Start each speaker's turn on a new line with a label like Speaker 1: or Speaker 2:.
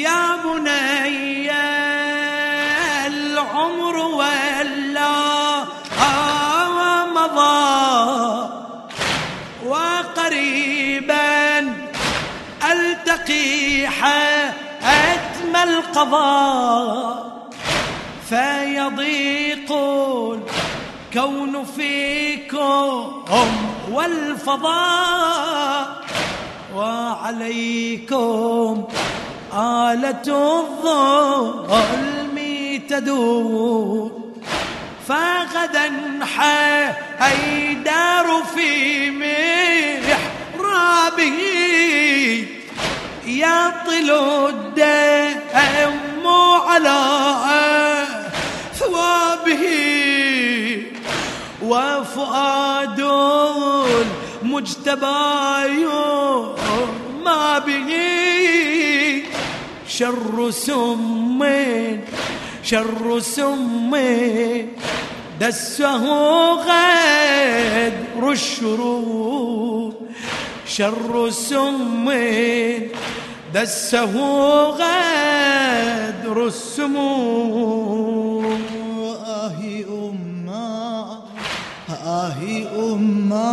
Speaker 1: يا بني العمر ولا مضى. وقريبا ألتقي حتم القضاء. فيضيق الكون فيكم والفضاء. وعليكم آلة الظلم تدور فغدا حيدار في محرابه. يطل الدم على ثوابه وفؤاد المجتبى ما شر سم شر سم. دسه غدر الشرور شر سم دسه غدر السموم
Speaker 2: آهي أمة آهي أمة